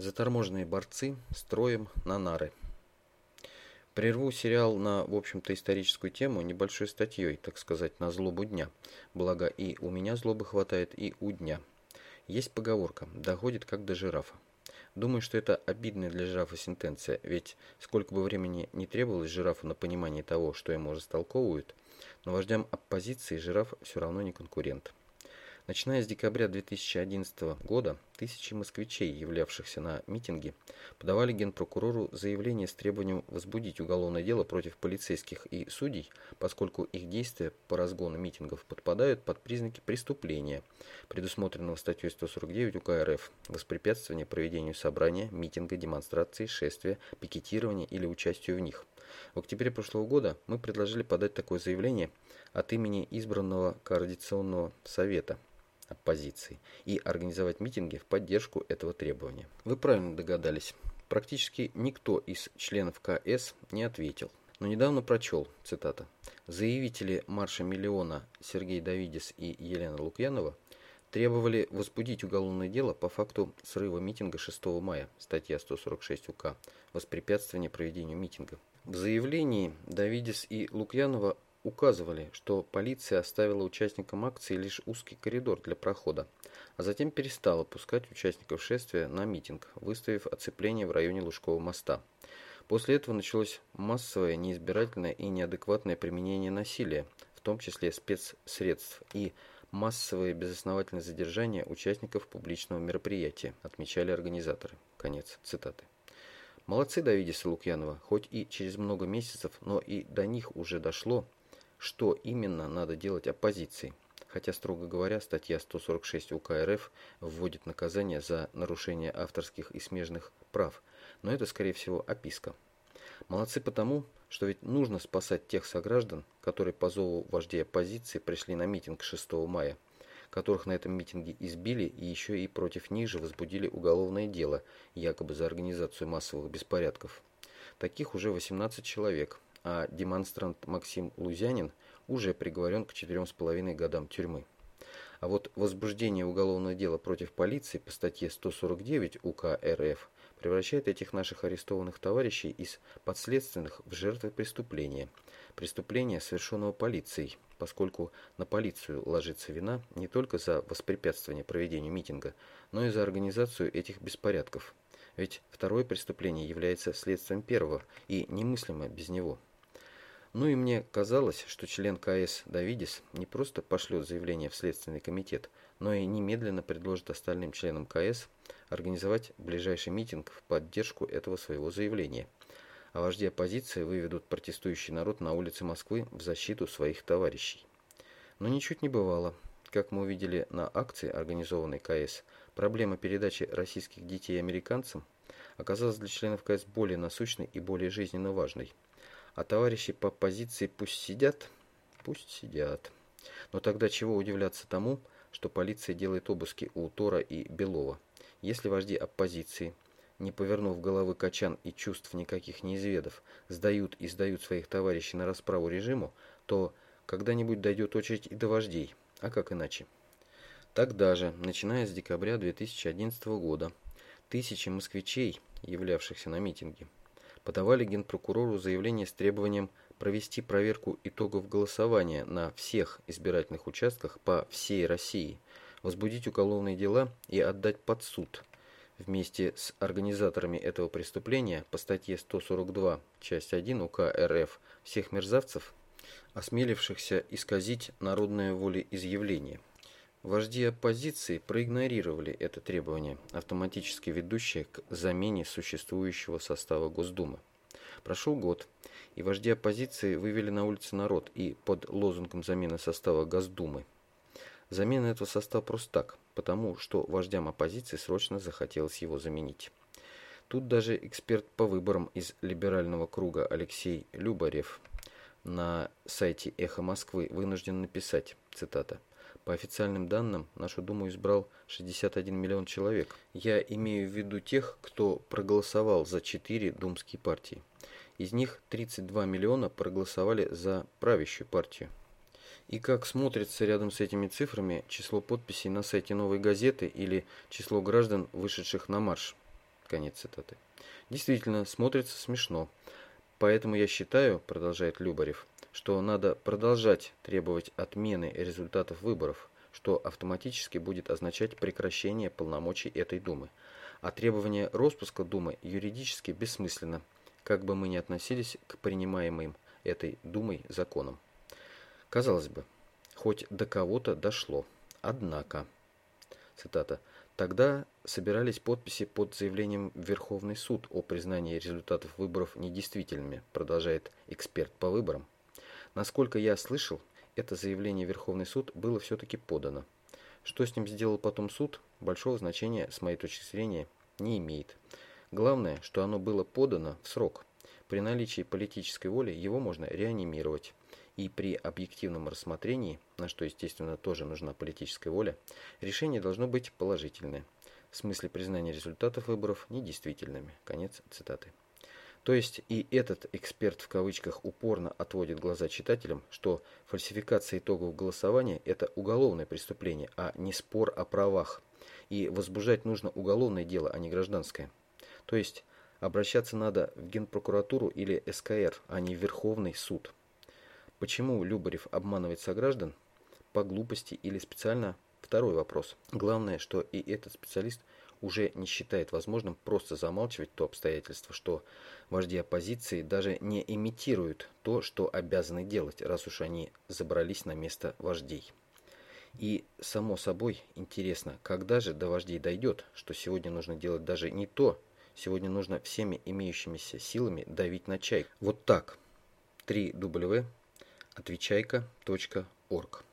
Заторможенные борцы строем на нары. Прерву сериал на, в общем-то, историческую тему небольшой статьей, так сказать, на злобу дня. Благо и у меня злобы хватает, и у дня. Есть поговорка «доходит как до жирафа». Думаю, что это обидная для жирафа сентенция, ведь сколько бы времени не требовалось жирафу на понимание того, что ему растолковывают, но вождям оппозиции жираф все равно не конкурент. Начиная с декабря 2011 года, тысячи москвичей, являвшихся на митинге, подавали генпрокурору заявление с требованием возбудить уголовное дело против полицейских и судей, поскольку их действия по разгону митингов подпадают под признаки преступления, предусмотренного статьей 149 УК РФ «Воспрепятствование проведению собрания, митинга, демонстрации, шествия, пикетирования или участию в них». В октябре прошлого года мы предложили подать такое заявление от имени избранного Координационного совета оппозиции и организовать митинги в поддержку этого требования. Вы правильно догадались. Практически никто из членов КС не ответил. Но недавно прочел, цитата, «Заявители марша миллиона Сергей Давидис и Елена Лукьянова требовали возбудить уголовное дело по факту срыва митинга 6 мая, статья 146 УК, воспрепятствование проведению митинга. В заявлении Давидис и Лукьянова указывали, что полиция оставила участникам акции лишь узкий коридор для прохода, а затем перестала пускать участников шествия на митинг, выставив оцепление в районе Лужского моста. После этого началось массовое, неизбирательное и неадекватное применение насилия, в том числе спецсредств, и массовые безосновательные задержания участников публичного мероприятия, отмечали организаторы. Конец цитаты. Молодцы Давидис и Лукьянова, хоть и через много месяцев, но и до них уже дошло, что именно надо делать оппозиции. Хотя, строго говоря, статья 146 УК РФ вводит наказание за нарушение авторских и смежных прав, но это, скорее всего, описка. Молодцы потому, что ведь нужно спасать тех сограждан, которые по зову вождей оппозиции пришли на митинг 6 мая, которых на этом митинге избили и еще и против них же возбудили уголовное дело, якобы за организацию массовых беспорядков. Таких уже 18 человек, а демонстрант Максим Лузянин уже приговорен к 4,5 годам тюрьмы. А вот возбуждение уголовного дела против полиции по статье 149 УК РФ превращает этих наших арестованных товарищей из подследственных в жертвы преступления. Преступления, совершенного полицией, поскольку на полицию ложится вина не только за воспрепятствование проведению митинга, но и за организацию этих беспорядков. Ведь второе преступление является следствием первого и немыслимо без него. Ну и мне казалось, что член КС Давидис не просто пошлет заявление в Следственный комитет, но и немедленно предложит остальным членам КС организовать ближайший митинг в поддержку этого своего заявления. А вожди оппозиции выведут протестующий народ на улицы Москвы в защиту своих товарищей. Но ничуть не бывало. Как мы увидели на акции, организованной КС, проблема передачи российских детей американцам оказалась для членов КС более насущной и более жизненно важной – а товарищи по позиции пусть сидят, пусть сидят. Но тогда чего удивляться тому, что полиция делает обыски у Тора и Белова? Если вожди оппозиции, не повернув головы качан и чувств никаких не изведав, сдают и сдают своих товарищей на расправу режиму, то когда-нибудь дойдет очередь и до вождей. А как иначе? Тогда же, начиная с декабря 2011 года, тысячи москвичей, являвшихся на митинге, подавали Генпрокурору заявление с требованием провести проверку итогов голосования на всех избирательных участках по всей России, возбудить уголовные дела и отдать под суд. Вместе с организаторами этого преступления по статье 142, часть 1 УК РФ всех мерзавцев, осмелившихся исказить народное волеизъявление. Вожди оппозиции проигнорировали это требование, автоматически ведущее к замене существующего состава Госдумы. Прошел год, и вожди оппозиции вывели на улицы народ и под лозунгом замены состава Госдумы. Замена этого состава просто так, потому что вождям оппозиции срочно захотелось его заменить. Тут даже эксперт по выборам из либерального круга Алексей Любарев на сайте «Эхо Москвы» вынужден написать, цитата, по официальным данным, нашу Думу избрал 61 миллион человек. Я имею в виду тех, кто проголосовал за четыре думские партии. Из них 32 миллиона проголосовали за правящую партию. И как смотрится рядом с этими цифрами число подписей на сайте «Новой газеты» или число граждан, вышедших на марш? Конец цитаты. Действительно, смотрится смешно. Поэтому я считаю, продолжает Любарев, что надо продолжать требовать отмены результатов выборов, что автоматически будет означать прекращение полномочий этой Думы. А требование распуска Думы юридически бессмысленно, как бы мы ни относились к принимаемым этой Думой законам. Казалось бы, хоть до кого-то дошло. Однако, цитата, Тогда собирались подписи под заявлением в Верховный суд о признании результатов выборов недействительными, продолжает эксперт по выборам. Насколько я слышал, это заявление Верховный суд было все-таки подано. Что с ним сделал потом суд, большого значения, с моей точки зрения, не имеет. Главное, что оно было подано в срок. При наличии политической воли его можно реанимировать и при объективном рассмотрении, на что, естественно, тоже нужна политическая воля, решение должно быть положительное, в смысле признания результатов выборов недействительными. Конец цитаты. То есть и этот эксперт в кавычках упорно отводит глаза читателям, что фальсификация итогов голосования – это уголовное преступление, а не спор о правах. И возбуждать нужно уголовное дело, а не гражданское. То есть обращаться надо в Генпрокуратуру или СКР, а не в Верховный суд. Почему Любарев обманывает сограждан? По глупости или специально? Второй вопрос. Главное, что и этот специалист уже не считает возможным просто замалчивать то обстоятельство, что вожди оппозиции даже не имитируют то, что обязаны делать, раз уж они забрались на место вождей. И, само собой, интересно, когда же до вождей дойдет, что сегодня нужно делать даже не то, сегодня нужно всеми имеющимися силами давить на чай. Вот так. 3 W отвечайка.орг